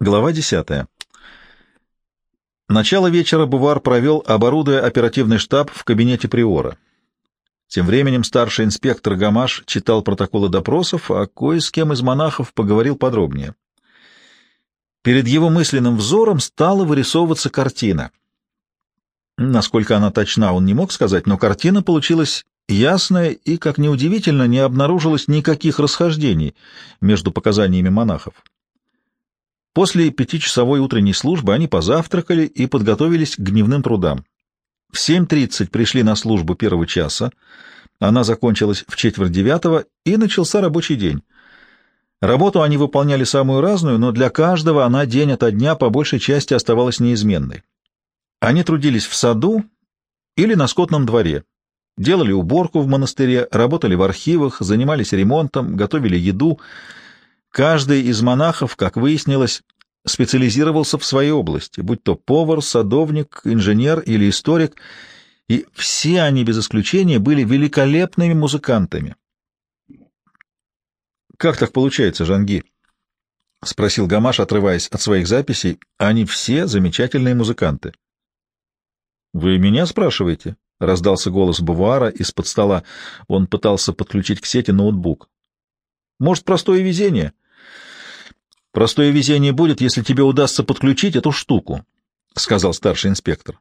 Глава 10. Начало вечера Бувар провел, оборудуя оперативный штаб в кабинете Приора. Тем временем старший инспектор Гамаш читал протоколы допросов, а кое с кем из монахов поговорил подробнее. Перед его мысленным взором стала вырисовываться картина. Насколько она точна, он не мог сказать, но картина получилась ясная и, как неудивительно, не обнаружилось никаких расхождений между показаниями монахов. После пятичасовой утренней службы они позавтракали и подготовились к дневным трудам. В 7.30 пришли на службу первого часа, она закончилась в четверть девятого, и начался рабочий день. Работу они выполняли самую разную, но для каждого она день ото дня по большей части оставалась неизменной. Они трудились в саду или на скотном дворе, делали уборку в монастыре, работали в архивах, занимались ремонтом, готовили еду — Каждый из монахов, как выяснилось, специализировался в своей области, будь то повар, садовник, инженер или историк, и все они без исключения были великолепными музыкантами. «Как так получается, Жанги?» — спросил Гамаш, отрываясь от своих записей. «Они все замечательные музыканты». «Вы меня спрашиваете?» — раздался голос Бувара из-под стола. Он пытался подключить к сети ноутбук. «Может, простое везение?» Простое везение будет, если тебе удастся подключить эту штуку, — сказал старший инспектор.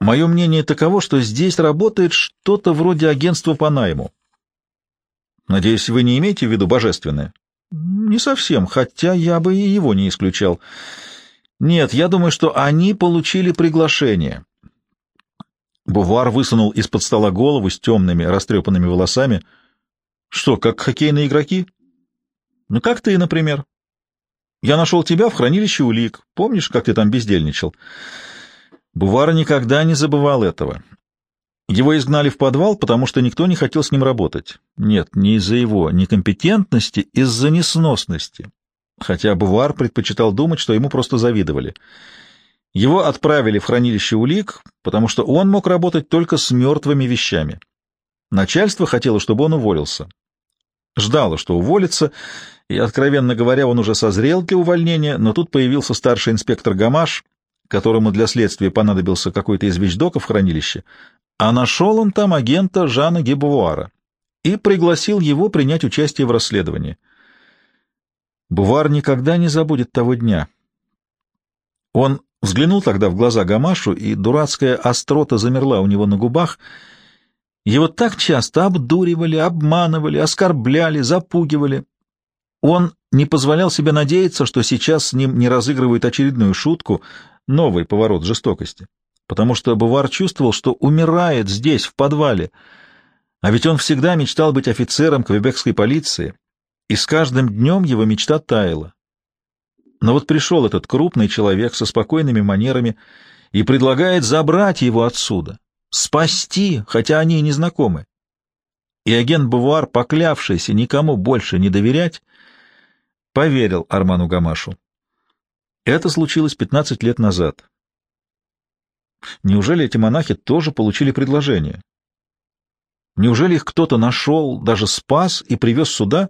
Мое мнение таково, что здесь работает что-то вроде агентства по найму. Надеюсь, вы не имеете в виду божественное? Не совсем, хотя я бы и его не исключал. Нет, я думаю, что они получили приглашение. Бувар высунул из-под стола голову с темными растрепанными волосами. Что, как хоккейные игроки? Ну, как ты, например. Я нашел тебя в хранилище улик. Помнишь, как ты там бездельничал? Бувара никогда не забывал этого. Его изгнали в подвал, потому что никто не хотел с ним работать. Нет, не из-за его некомпетентности, из-за несносности. Хотя Бувар предпочитал думать, что ему просто завидовали. Его отправили в хранилище улик, потому что он мог работать только с мертвыми вещами. Начальство хотело, чтобы он уволился. Ждало, что уволится, и, откровенно говоря, он уже созрел для увольнения, но тут появился старший инспектор Гамаш, которому для следствия понадобился какой-то из вещдоков в хранилище, а нашел он там агента Жана Гебувуара и пригласил его принять участие в расследовании. Бувар никогда не забудет того дня. Он взглянул тогда в глаза Гамашу, и дурацкая острота замерла у него на губах. Его так часто обдуривали, обманывали, оскорбляли, запугивали, он не позволял себе надеяться, что сейчас с ним не разыгрывают очередную шутку, новый поворот жестокости, потому что Бувар чувствовал, что умирает здесь, в подвале, а ведь он всегда мечтал быть офицером квебекской полиции, и с каждым днем его мечта таяла. Но вот пришел этот крупный человек со спокойными манерами и предлагает забрать его отсюда, спасти, хотя они и не знакомы. И агент Бувар, поклявшийся никому больше не доверять, поверил Арману Гамашу. Это случилось 15 лет назад. Неужели эти монахи тоже получили предложение? Неужели их кто-то нашел, даже спас и привез сюда?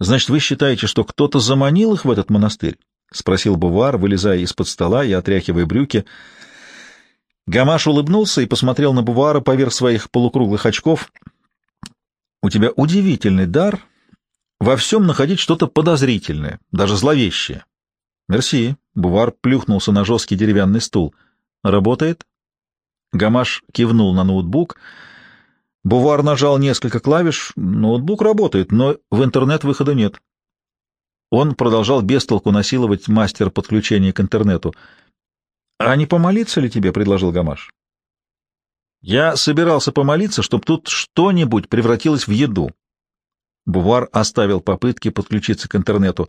Значит, вы считаете, что кто-то заманил их в этот монастырь? — спросил Бувар, вылезая из-под стола и отряхивая брюки. Гамаш улыбнулся и посмотрел на Бувара поверх своих полукруглых очков. — У тебя удивительный дар во всем находить что-то подозрительное, даже зловещее. Мерси. Бувар плюхнулся на жесткий деревянный стул. Работает? Гамаш кивнул на ноутбук. Бувар нажал несколько клавиш. Ноутбук работает, но в интернет выхода нет. Он продолжал бестолку насиловать мастер подключения к интернету. — А не помолиться ли тебе? — предложил Гамаш. — Я собирался помолиться, чтобы тут что-нибудь превратилось в еду. Бувар оставил попытки подключиться к интернету.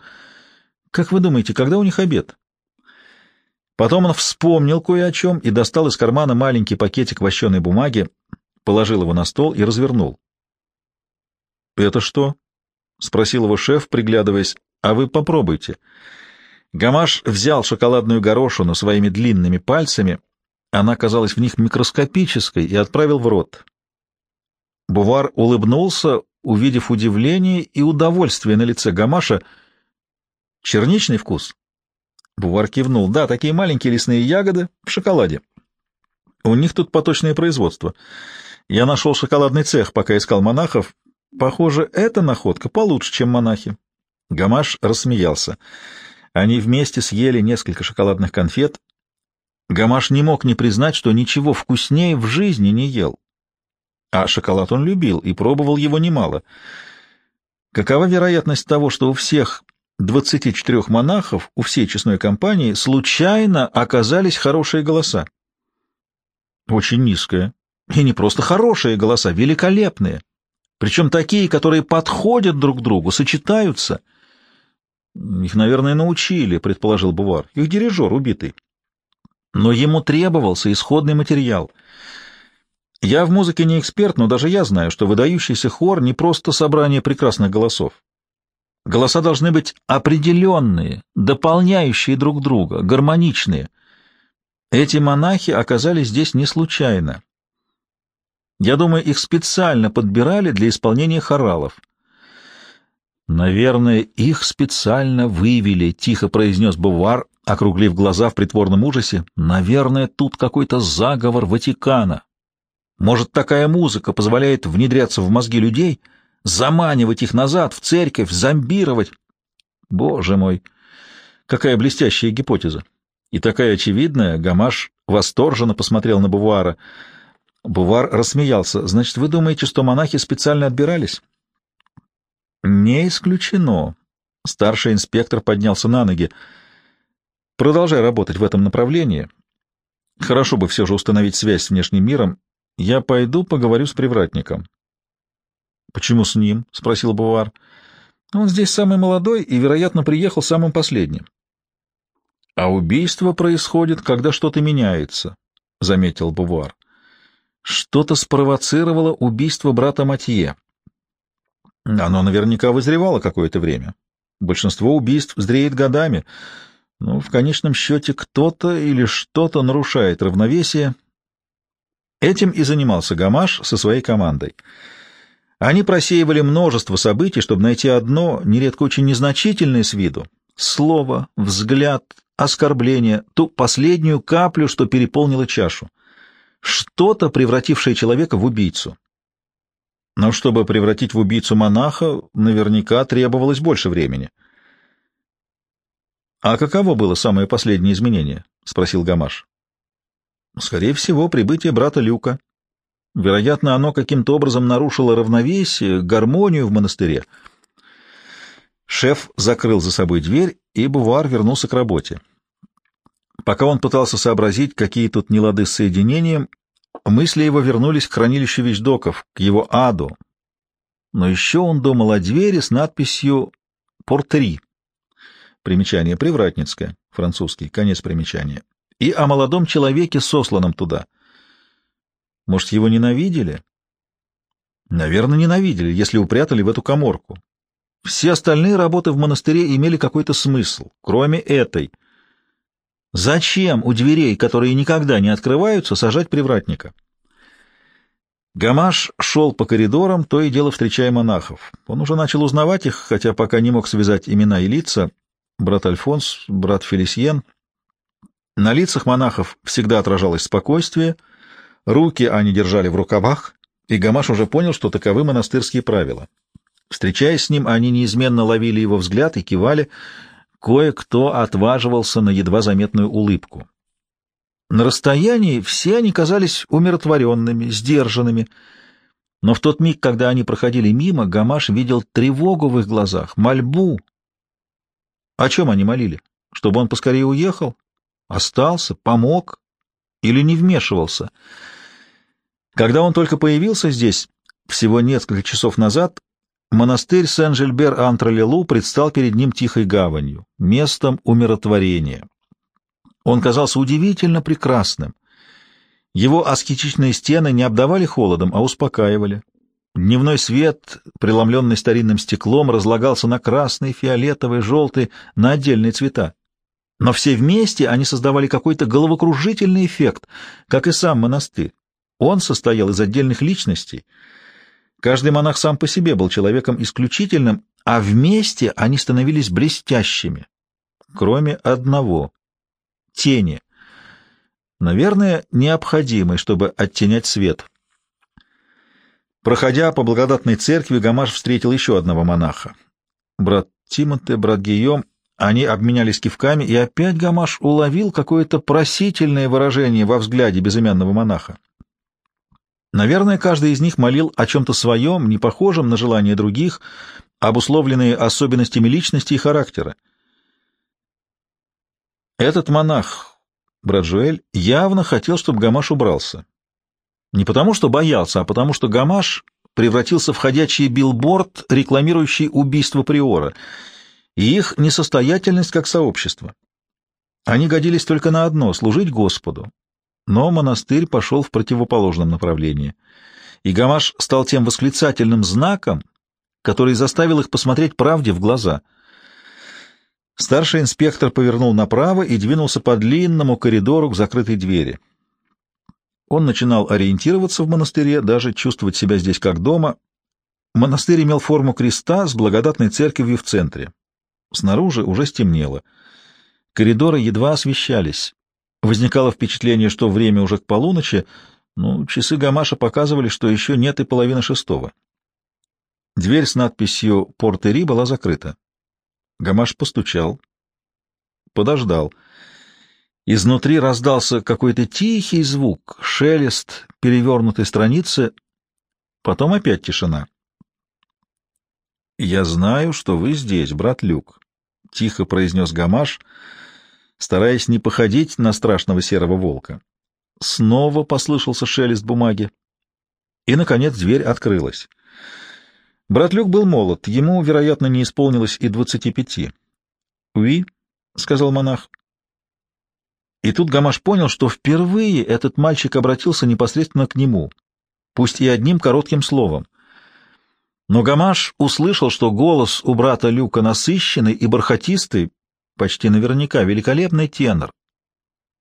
«Как вы думаете, когда у них обед?» Потом он вспомнил кое о чем и достал из кармана маленький пакетик вощеной бумаги, положил его на стол и развернул. «Это что?» — спросил его шеф, приглядываясь. «А вы попробуйте». Гамаш взял шоколадную горошину своими длинными пальцами, она казалась в них микроскопической, и отправил в рот. Бувар улыбнулся, увидев удивление и удовольствие на лице Гамаша. Черничный вкус? Бувар кивнул. Да, такие маленькие лесные ягоды в шоколаде. У них тут поточное производство. Я нашел шоколадный цех, пока искал монахов. Похоже, эта находка получше, чем монахи. Гамаш рассмеялся. Они вместе съели несколько шоколадных конфет. Гамаш не мог не признать, что ничего вкуснее в жизни не ел. А шоколад он любил и пробовал его немало. Какова вероятность того, что у всех 24 монахов, у всей честной компании, случайно оказались хорошие голоса? Очень низкая. И не просто хорошие голоса, великолепные. Причем такие, которые подходят друг другу, сочетаются. Их, наверное, научили, предположил Бувар. Их дирижер убитый. Но ему требовался исходный материал — я в музыке не эксперт, но даже я знаю, что выдающийся хор не просто собрание прекрасных голосов. Голоса должны быть определенные, дополняющие друг друга, гармоничные. Эти монахи оказались здесь не случайно. Я думаю, их специально подбирали для исполнения хоралов. «Наверное, их специально вывели», — тихо произнес Бувар, округлив глаза в притворном ужасе. «Наверное, тут какой-то заговор Ватикана». Может, такая музыка позволяет внедряться в мозги людей, заманивать их назад в церковь, зомбировать? Боже мой, какая блестящая гипотеза! И такая очевидная, Гамаш восторженно посмотрел на Бувара. Бувар рассмеялся. «Значит, вы думаете, что монахи специально отбирались?» «Не исключено». Старший инспектор поднялся на ноги. «Продолжай работать в этом направлении. Хорошо бы все же установить связь с внешним миром я пойду поговорю с привратником. — Почему с ним? — спросил Бувар. — Он здесь самый молодой и, вероятно, приехал самым последним. — А убийство происходит, когда что-то меняется, — заметил Бувар. Что-то спровоцировало убийство брата Матье. Оно наверняка вызревало какое-то время. Большинство убийств зреет годами, но в конечном счете кто-то или что-то нарушает равновесие Этим и занимался Гамаш со своей командой. Они просеивали множество событий, чтобы найти одно, нередко очень незначительное с виду, слово, взгляд, оскорбление, ту последнюю каплю, что переполнило чашу. Что-то, превратившее человека в убийцу. Но чтобы превратить в убийцу монаха, наверняка требовалось больше времени. — А каково было самое последнее изменение? — спросил Гамаш. Скорее всего, прибытие брата Люка. Вероятно, оно каким-то образом нарушило равновесие, гармонию в монастыре. Шеф закрыл за собой дверь, и Бувар вернулся к работе. Пока он пытался сообразить, какие тут нелады с соединением, мысли его вернулись к хранилищу вещдоков, к его аду. Но еще он думал о двери с надписью «Портри». Примечание «Привратницкое», французский, конец примечания и о молодом человеке, сосланном туда. Может, его ненавидели? Наверное, ненавидели, если упрятали в эту коморку. Все остальные работы в монастыре имели какой-то смысл, кроме этой. Зачем у дверей, которые никогда не открываются, сажать привратника? Гамаш шел по коридорам, то и дело встречая монахов. Он уже начал узнавать их, хотя пока не мог связать имена и лица. Брат Альфонс, брат Фелисьен, на лицах монахов всегда отражалось спокойствие, руки они держали в рукавах, и Гамаш уже понял, что таковы монастырские правила. Встречаясь с ним, они неизменно ловили его взгляд и кивали, кое-кто отваживался на едва заметную улыбку. На расстоянии все они казались умиротворенными, сдержанными, но в тот миг, когда они проходили мимо, Гамаш видел тревогу в их глазах, мольбу. О чем они молили? Чтобы он поскорее уехал? Остался, помог или не вмешивался. Когда он только появился здесь, всего несколько часов назад, монастырь Сен-Жильбер-Антралелу предстал перед ним тихой гаванью, местом умиротворения. Он казался удивительно прекрасным. Его аскетичные стены не обдавали холодом, а успокаивали. Дневной свет, преломленный старинным стеклом, разлагался на красный, фиолетовый, желтый, на отдельные цвета. Но все вместе они создавали какой-то головокружительный эффект, как и сам монастырь. Он состоял из отдельных личностей. Каждый монах сам по себе был человеком исключительным, а вместе они становились блестящими, кроме одного — тени. Наверное, необходимой, чтобы оттенять свет. Проходя по благодатной церкви, Гамаш встретил еще одного монаха. Брат Тимоте, брат Гийом, они обменялись кивками, и опять Гамаш уловил какое-то просительное выражение во взгляде безымянного монаха. Наверное, каждый из них молил о чем-то своем, не похожем на желание других, обусловленные особенностями личности и характера. Этот монах, брат Жуэль, явно хотел, чтобы Гамаш убрался. Не потому, что боялся, а потому, что Гамаш превратился в ходячий билборд, рекламирующий убийство приора, и их несостоятельность как сообщество. Они годились только на одно — служить Господу, но монастырь пошел в противоположном направлении, и Гамаш стал тем восклицательным знаком, который заставил их посмотреть правде в глаза. Старший инспектор повернул направо и двинулся по длинному коридору к закрытой двери. Он начинал ориентироваться в монастыре, даже чувствовать себя здесь как дома. Монастырь имел форму креста с благодатной церковью в центре. Снаружи уже стемнело. Коридоры едва освещались. Возникало впечатление, что время уже к полуночи, но часы Гамаша показывали, что еще нет и половины шестого. Дверь с надписью «Портери» была закрыта. Гамаш постучал. Подождал. Изнутри раздался какой-то тихий звук, шелест перевернутой страницы, потом опять тишина. «Я знаю, что вы здесь, брат Люк», — тихо произнес Гамаш, — стараясь не походить на страшного серого волка. Снова послышался шелест бумаги. И, наконец, дверь открылась. Брат Люк был молод, ему, вероятно, не исполнилось и двадцати пяти. «Уи», — сказал монах. И тут Гамаш понял, что впервые этот мальчик обратился непосредственно к нему, пусть и одним коротким словом. Но Гамаш услышал, что голос у брата Люка насыщенный и бархатистый, почти наверняка великолепный тенор.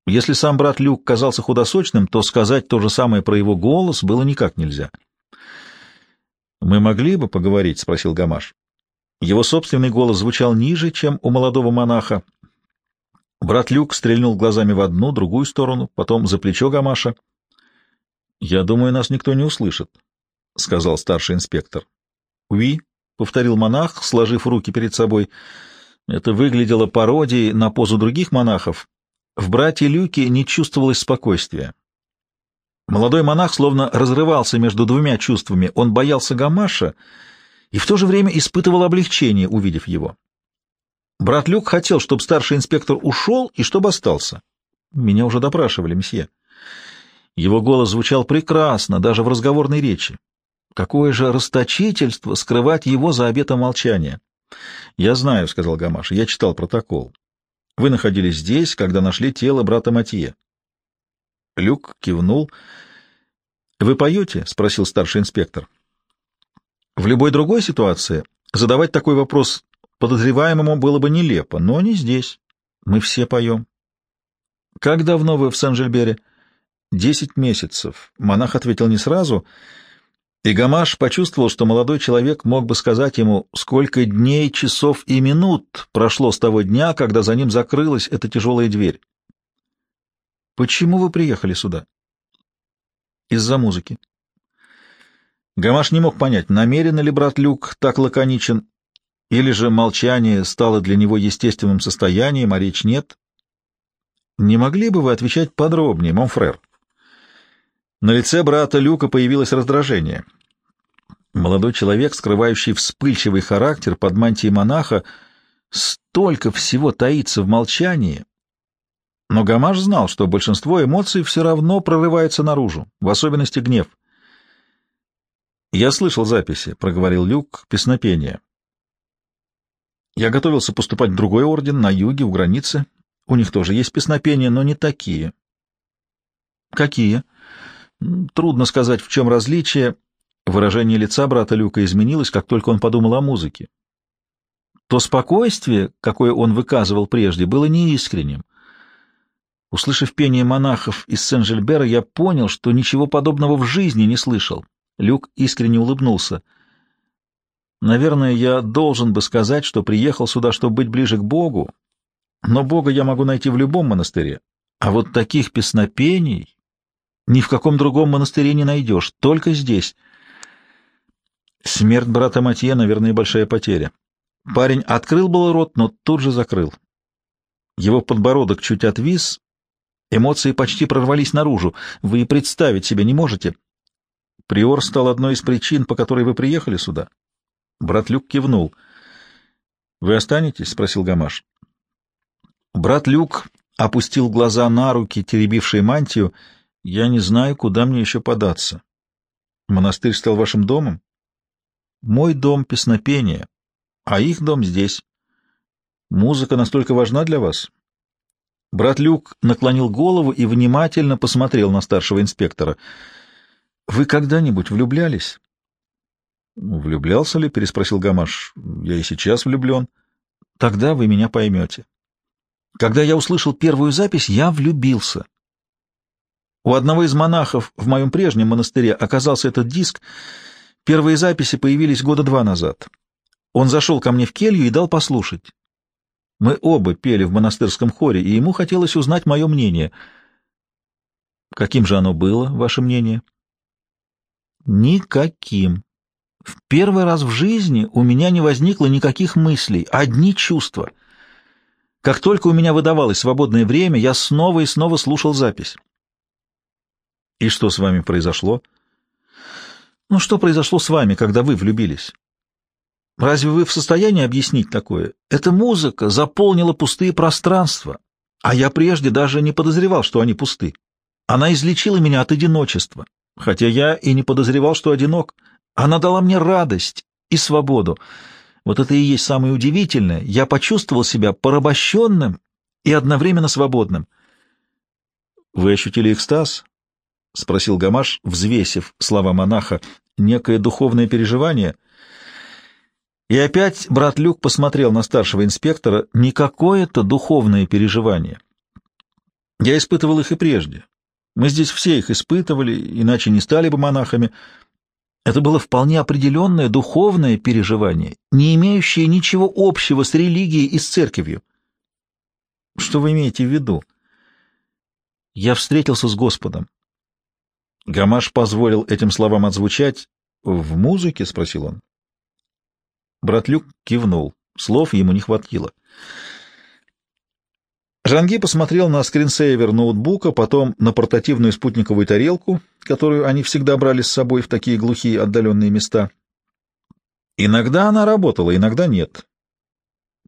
Если сам брат Люк казался худосочным, то сказать то же самое про его голос было никак нельзя. «Мы могли бы поговорить?» — спросил Гамаш. Его собственный голос звучал ниже, чем у молодого монаха. Брат Люк стрельнул глазами в одну, другую сторону, потом за плечо Гамаша. «Я думаю, нас никто не услышит», — сказал старший инспектор. «Уи», — повторил монах, сложив руки перед собой, — это выглядело пародией на позу других монахов. В брате Люке не чувствовалось спокойствия. Молодой монах словно разрывался между двумя чувствами. Он боялся Гамаша и в то же время испытывал облегчение, увидев его. Брат Люк хотел, чтобы старший инспектор ушел и чтобы остался. Меня уже допрашивали, месье. Его голос звучал прекрасно, даже в разговорной речи. Какое же расточительство скрывать его за обетом молчания. — Я знаю, — сказал Гамаш, — я читал протокол. Вы находились здесь, когда нашли тело брата Матье. Люк кивнул. — Вы поете? — спросил старший инспектор. В любой другой ситуации задавать такой вопрос подозреваемому было бы нелепо, но не здесь. Мы все поем. — Как давно вы в Сен-Жильбере? — Десять месяцев. Монах ответил не сразу — и Гамаш почувствовал, что молодой человек мог бы сказать ему, сколько дней, часов и минут прошло с того дня, когда за ним закрылась эта тяжелая дверь. «Почему вы приехали сюда?» «Из-за музыки». Гамаш не мог понять, намеренно ли брат Люк так лаконичен, или же молчание стало для него естественным состоянием, а речь нет. «Не могли бы вы отвечать подробнее, Монфрер?» На лице брата Люка появилось раздражение. Молодой человек, скрывающий вспыльчивый характер под мантией монаха, столько всего таится в молчании. Но Гамаш знал, что большинство эмоций все равно прорывается наружу, в особенности гнев. «Я слышал записи», — проговорил Люк, — «песнопение». Я готовился поступать в другой орден, на юге, у границы. У них тоже есть песнопения, но не такие. «Какие?» Трудно сказать, в чем различие. Выражение лица брата Люка изменилось, как только он подумал о музыке. То спокойствие, какое он выказывал прежде, было неискренним. Услышав пение монахов из Сен-Жильбера, я понял, что ничего подобного в жизни не слышал. Люк искренне улыбнулся. Наверное, я должен бы сказать, что приехал сюда, чтобы быть ближе к Богу, но Бога я могу найти в любом монастыре. А вот таких песнопений ни в каком другом монастыре не найдешь, только здесь. Смерть брата Матье, наверное, большая потеря. Парень открыл был рот, но тут же закрыл. Его подбородок чуть отвис, эмоции почти прорвались наружу. Вы и представить себе не можете. Приор стал одной из причин, по которой вы приехали сюда. Брат Люк кивнул. — Вы останетесь? — спросил Гамаш. Брат Люк опустил глаза на руки, теребившие мантию. — Я не знаю, куда мне еще податься. — Монастырь стал вашим домом? — Мой дом — песнопение, а их дом здесь. Музыка настолько важна для вас? Брат Люк наклонил голову и внимательно посмотрел на старшего инспектора. — Вы когда-нибудь влюблялись? — Влюблялся ли? — переспросил Гамаш. — Я и сейчас влюблен. — Тогда вы меня поймете. Когда я услышал первую запись, я влюбился. У одного из монахов в моем прежнем монастыре оказался этот диск. Первые записи появились года два назад. Он зашел ко мне в келью и дал послушать. Мы оба пели в монастырском хоре, и ему хотелось узнать мое мнение. Каким же оно было, ваше мнение? Никаким. В первый раз в жизни у меня не возникло никаких мыслей, одни чувства — как только у меня выдавалось свободное время, я снова и снова слушал запись. И что с вами произошло? Ну, что произошло с вами, когда вы влюбились? Разве вы в состоянии объяснить такое? Эта музыка заполнила пустые пространства, а я прежде даже не подозревал, что они пусты. Она излечила меня от одиночества, хотя я и не подозревал, что одинок. Она дала мне радость и свободу. Вот это и есть самое удивительное. Я почувствовал себя порабощенным и одновременно свободным. — Вы ощутили экстаз? — спросил Гамаш, взвесив слова монаха. — Некое духовное переживание? И опять брат Люк посмотрел на старшего инспектора. Не какое-то духовное переживание. Я испытывал их и прежде. Мы здесь все их испытывали, иначе не стали бы монахами. Это было вполне определенное духовное переживание, не имеющее ничего общего с религией и с церковью. Что вы имеете в виду? Я встретился с Господом. Гамаш позволил этим словам отзвучать. «В музыке?» — спросил он. Братлюк кивнул. Слов ему не хватило. Жанги посмотрел на скринсейвер ноутбука, потом на портативную спутниковую тарелку, которую они всегда брали с собой в такие глухие отдаленные места. Иногда она работала, иногда нет.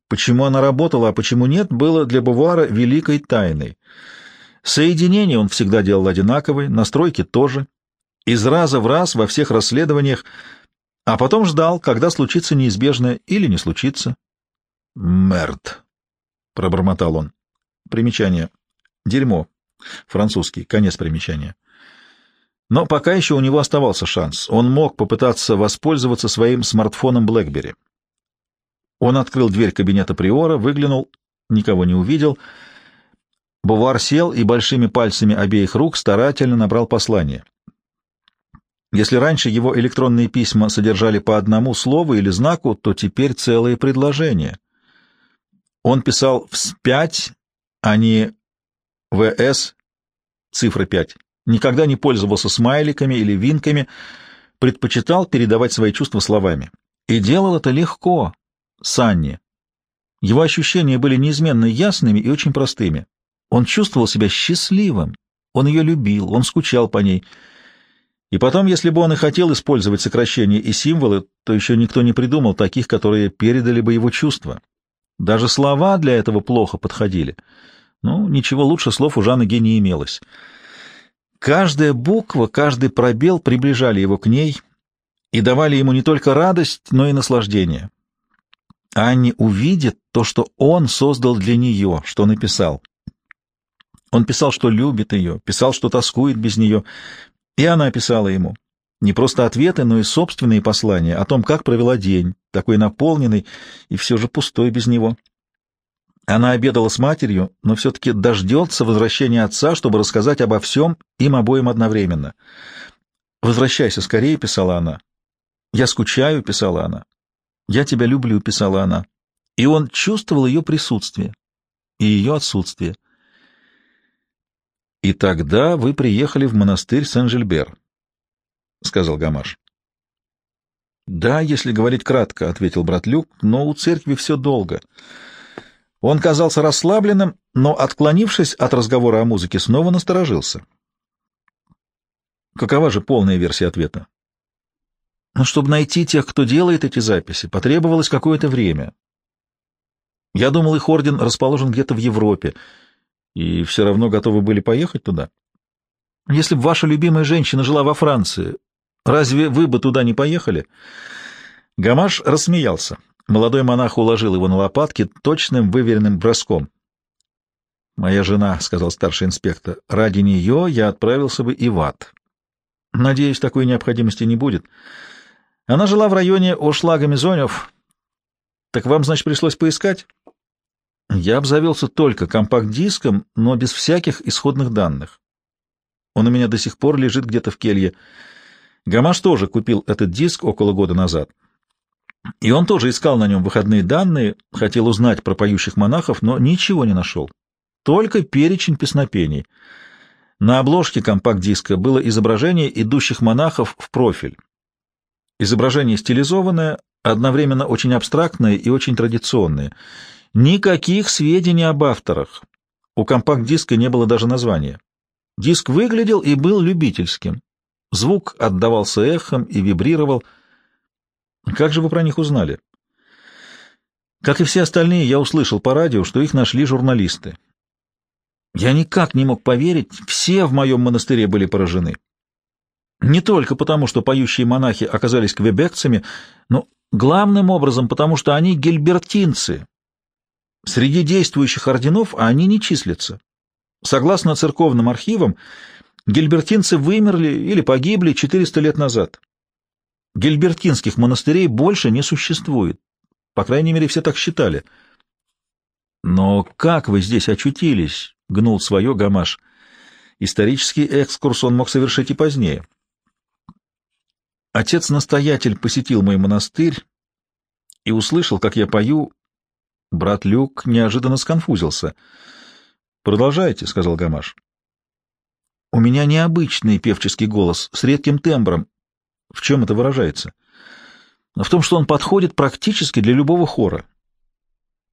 Почему она работала, а почему нет, было для Бувара великой тайной. Соединение он всегда делал одинаковые, настройки тоже. Из раза в раз во всех расследованиях, а потом ждал, когда случится неизбежное или не случится. «Мерд», — пробормотал он. Примечание. Дерьмо. Французский. Конец примечания. Но пока еще у него оставался шанс. Он мог попытаться воспользоваться своим смартфоном BlackBerry. Он открыл дверь кабинета Приора, выглянул, никого не увидел. Бувар сел и большими пальцами обеих рук старательно набрал послание. Если раньше его электронные письма содержали по одному слову или знаку, то теперь целые предложения. Он писал вспять а не ВС, цифра 5. Никогда не пользовался смайликами или винками, предпочитал передавать свои чувства словами. И делал это легко, Санни. Его ощущения были неизменно ясными и очень простыми. Он чувствовал себя счастливым, он ее любил, он скучал по ней. И потом, если бы он и хотел использовать сокращения и символы, то еще никто не придумал таких, которые передали бы его чувства. Даже слова для этого плохо подходили — ну, ничего лучше слов у Жанны Ге не имелось. Каждая буква, каждый пробел приближали его к ней и давали ему не только радость, но и наслаждение. Анни увидит то, что он создал для нее, что написал. Он писал, что любит ее, писал, что тоскует без нее, и она писала ему. Не просто ответы, но и собственные послания о том, как провела день, такой наполненный и все же пустой без него. Она обедала с матерью, но все-таки дождется возвращения отца, чтобы рассказать обо всем им обоим одновременно. «Возвращайся скорее», — писала она. «Я скучаю», — писала она. «Я тебя люблю», — писала она. И он чувствовал ее присутствие. и ее отсутствие. «И тогда вы приехали в монастырь Сен-Жильбер», — сказал Гамаш. «Да, если говорить кратко», — ответил брат Люк, — «но у церкви все долго». Он казался расслабленным, но, отклонившись от разговора о музыке, снова насторожился. Какова же полная версия ответа? Но чтобы найти тех, кто делает эти записи, потребовалось какое-то время. Я думал, их орден расположен где-то в Европе, и все равно готовы были поехать туда. Если бы ваша любимая женщина жила во Франции, разве вы бы туда не поехали? Гамаш рассмеялся. Молодой монах уложил его на лопатки точным выверенным броском. «Моя жена», — сказал старший инспектор, — «ради нее я отправился бы и в ад. Надеюсь, такой необходимости не будет. Она жила в районе Ошлага-Мизонев. Так вам, значит, пришлось поискать? Я обзавелся только компакт-диском, но без всяких исходных данных. Он у меня до сих пор лежит где-то в келье. Гамаш тоже купил этот диск около года назад. И он тоже искал на нем выходные данные, хотел узнать про поющих монахов, но ничего не нашел. Только перечень песнопений. На обложке компакт-диска было изображение идущих монахов в профиль. Изображение стилизованное, одновременно очень абстрактное и очень традиционное. Никаких сведений об авторах. У компакт-диска не было даже названия. Диск выглядел и был любительским. Звук отдавался эхом и вибрировал. Как же вы про них узнали? Как и все остальные, я услышал по радио, что их нашли журналисты. Я никак не мог поверить, все в моем монастыре были поражены. Не только потому, что поющие монахи оказались квебекцами, но главным образом потому, что они гильбертинцы. Среди действующих орденов они не числятся. Согласно церковным архивам, гильбертинцы вымерли или погибли 400 лет назад. Гильбертинских монастырей больше не существует. По крайней мере, все так считали. Но как вы здесь очутились? — гнул свое Гамаш. Исторический экскурс он мог совершить и позднее. Отец-настоятель посетил мой монастырь и услышал, как я пою. Брат Люк неожиданно сконфузился. «Продолжайте», — сказал Гамаш. «У меня необычный певческий голос с редким тембром. В чем это выражается?» «В том, что он подходит практически для любого хора».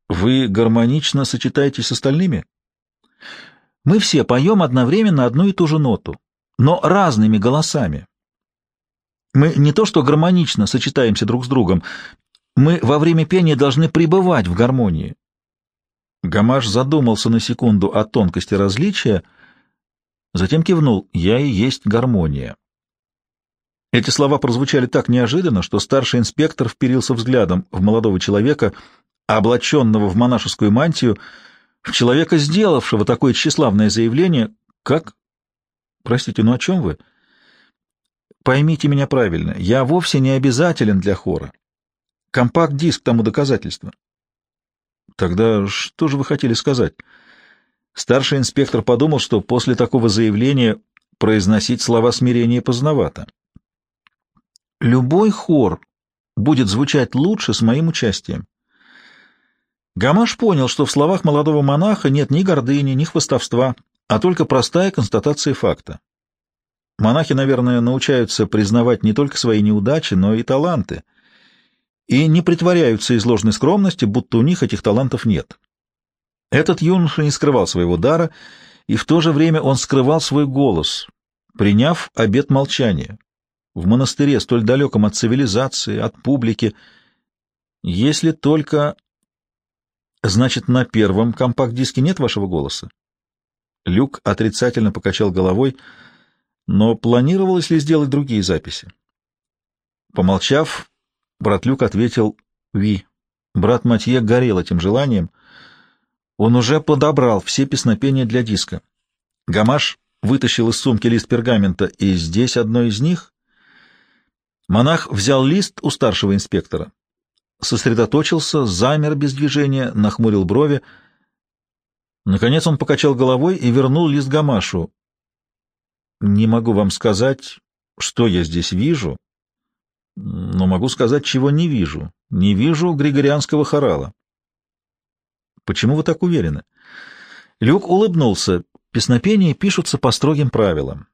«Вы гармонично сочетаетесь с остальными?» «Мы все поем одновременно одну и ту же ноту, но разными голосами. Мы не то что гармонично сочетаемся друг с другом, мы во время пения должны пребывать в гармонии. Гамаш задумался на секунду о тонкости различия, затем кивнул «Я и есть гармония». Эти слова прозвучали так неожиданно, что старший инспектор вперился взглядом в молодого человека, облаченного в монашескую мантию, в человека, сделавшего такое тщеславное заявление, как... Простите, ну о чем вы? Поймите меня правильно, я вовсе не обязателен для хора. Компакт-диск тому доказательство. Тогда что же вы хотели сказать? Старший инспектор подумал, что после такого заявления произносить слова смирения поздновато. Любой хор будет звучать лучше с моим участием. Гамаш понял, что в словах молодого монаха нет ни гордыни, ни хвостовства, а только простая констатация факта. Монахи, наверное, научаются признавать не только свои неудачи, но и таланты, и не притворяются из ложной скромности, будто у них этих талантов нет. Этот юноша не скрывал своего дара, и в то же время он скрывал свой голос, приняв обет молчания. В монастыре, столь далеком от цивилизации, от публики, если только... Значит, на первом компакт-диске нет вашего голоса? Люк отрицательно покачал головой — но планировалось ли сделать другие записи? Помолчав, брат Люк ответил «Ви». Брат Матье горел этим желанием. Он уже подобрал все песнопения для диска. Гамаш вытащил из сумки лист пергамента, и здесь одно из них. Монах взял лист у старшего инспектора, сосредоточился, замер без движения, нахмурил брови. Наконец он покачал головой и вернул лист Гамашу. Не могу вам сказать, что я здесь вижу, но могу сказать, чего не вижу. Не вижу григорианского хорала. Почему вы так уверены? Люк улыбнулся. Песнопения пишутся по строгим правилам.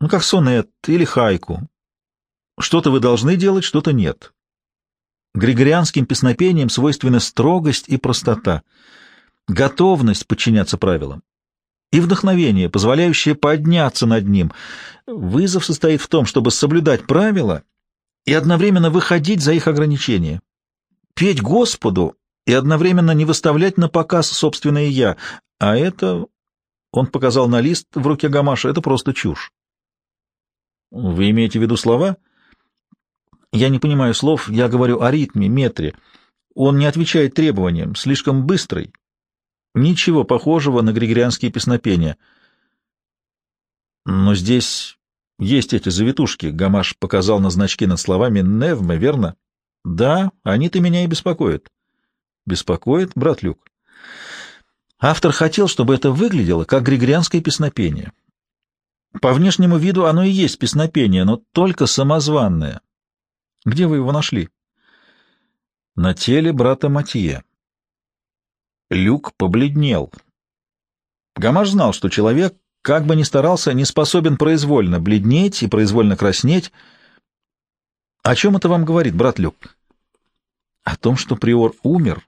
Ну, как сонет или хайку. Что-то вы должны делать, что-то нет. Григорианским песнопениям свойственна строгость и простота, готовность подчиняться правилам и вдохновение, позволяющее подняться над ним. Вызов состоит в том, чтобы соблюдать правила и одновременно выходить за их ограничения. Петь Господу и одновременно не выставлять на показ собственное «я», а это, он показал на лист в руке Гамаша, это просто чушь. Вы имеете в виду слова? Я не понимаю слов, я говорю о ритме, метре. Он не отвечает требованиям, слишком быстрый. Ничего похожего на григорианские песнопения. Но здесь есть эти завитушки, Гамаш показал на значки над словами «Невме», верно? Да, они-то меня и беспокоят. Беспокоит, брат Люк? Автор хотел, чтобы это выглядело как григорианское песнопение. По внешнему виду оно и есть песнопение, но только самозванное. Где вы его нашли? На теле брата Матье. Люк побледнел. Гамаш знал, что человек, как бы ни старался, не способен произвольно бледнеть и произвольно краснеть. О чем это вам говорит, брат Люк? О том, что приор умер,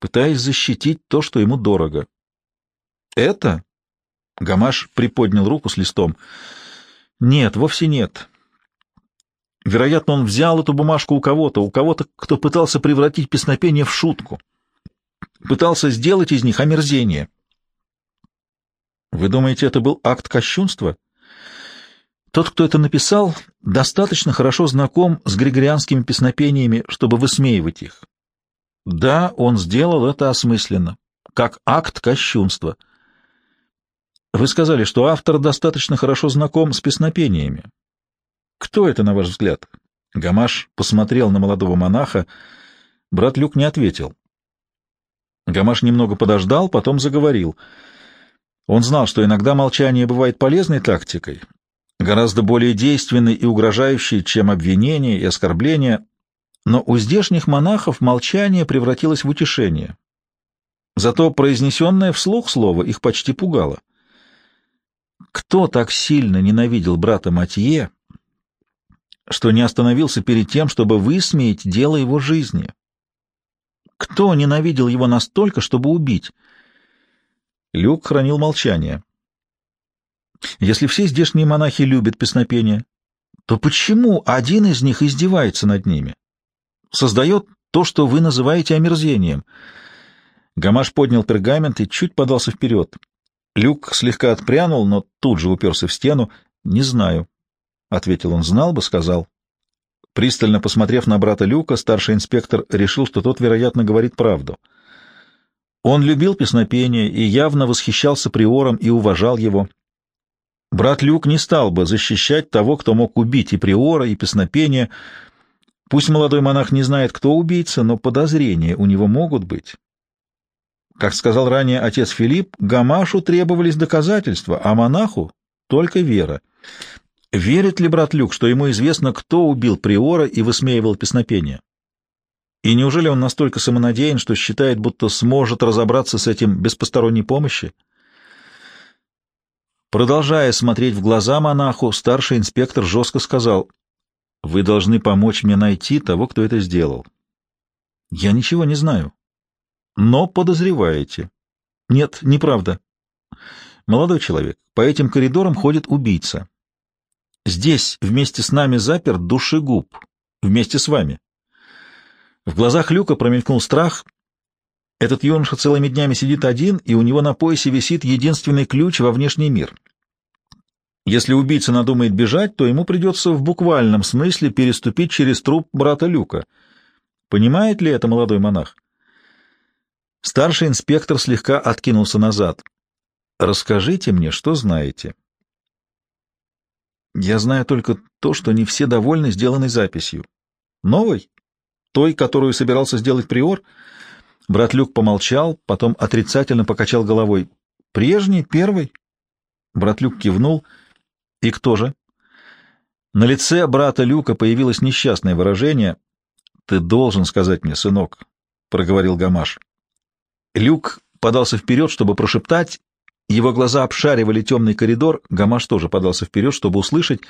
пытаясь защитить то, что ему дорого. Это? Гамаш приподнял руку с листом. Нет, вовсе нет. Вероятно, он взял эту бумажку у кого-то, у кого-то, кто пытался превратить песнопение в шутку. Пытался сделать из них омерзение. Вы думаете, это был акт кощунства? Тот, кто это написал, достаточно хорошо знаком с григорианскими песнопениями, чтобы высмеивать их. Да, он сделал это осмысленно, как акт кощунства. Вы сказали, что автор достаточно хорошо знаком с песнопениями. Кто это, на ваш взгляд? Гамаш посмотрел на молодого монаха. Брат Люк не ответил. Гамаш немного подождал, потом заговорил. Он знал, что иногда молчание бывает полезной тактикой, гораздо более действенной и угрожающей, чем обвинение и оскорбление, но у здешних монахов молчание превратилось в утешение. Зато произнесенное вслух слово их почти пугало. Кто так сильно ненавидел брата Матье, что не остановился перед тем, чтобы высмеять дело его жизни? Кто ненавидел его настолько, чтобы убить? Люк хранил молчание. Если все здешние монахи любят песнопение, то почему один из них издевается над ними? создает то, что вы называете омерзением. Гамаш поднял пергамент и чуть подался вперед. Люк слегка отпрянул, но тут же уперся в стену. «Не знаю», — ответил он. «Знал бы, сказал». Пристально посмотрев на брата Люка, старший инспектор решил, что тот, вероятно, говорит правду. Он любил песнопение и явно восхищался приором и уважал его. Брат Люк не стал бы защищать того, кто мог убить и приора, и песнопение, — Пусть молодой монах не знает, кто убийца, но подозрения у него могут быть. Как сказал ранее отец Филипп, Гамашу требовались доказательства, а монаху — только вера. Верит ли брат Люк, что ему известно, кто убил Приора и высмеивал песнопение? И неужели он настолько самонадеян, что считает, будто сможет разобраться с этим без посторонней помощи? Продолжая смотреть в глаза монаху, старший инспектор жестко сказал, вы должны помочь мне найти того, кто это сделал. Я ничего не знаю. Но подозреваете. Нет, неправда. Молодой человек, по этим коридорам ходит убийца. Здесь вместе с нами запер душегуб. Вместе с вами. В глазах Люка промелькнул страх. Этот юноша целыми днями сидит один, и у него на поясе висит единственный ключ во внешний мир — если убийца надумает бежать, то ему придется в буквальном смысле переступить через труп брата Люка. Понимает ли это молодой монах? Старший инспектор слегка откинулся назад. «Расскажите мне, что знаете?» «Я знаю только то, что не все довольны сделанной записью. Новой? Той, которую собирался сделать приор?» Брат Люк помолчал, потом отрицательно покачал головой. «Прежний, первый?» Брат Люк кивнул — «И кто же?» На лице брата Люка появилось несчастное выражение. «Ты должен сказать мне, сынок», — проговорил Гамаш. Люк подался вперед, чтобы прошептать. Его глаза обшаривали темный коридор. Гамаш тоже подался вперед, чтобы услышать.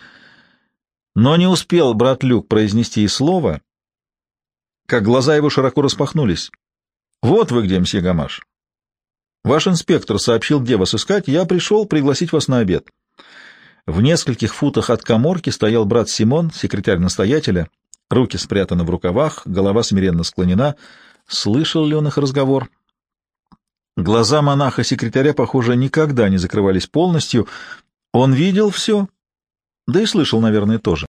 Но не успел брат Люк произнести и слова, как глаза его широко распахнулись. «Вот вы где, мсье Гамаш. Ваш инспектор сообщил, где вас искать. Я пришел пригласить вас на обед». В нескольких футах от коморки стоял брат Симон, секретарь настоятеля. Руки спрятаны в рукавах, голова смиренно склонена. Слышал ли он их разговор? Глаза монаха-секретаря, похоже, никогда не закрывались полностью. Он видел все, да и слышал, наверное, тоже.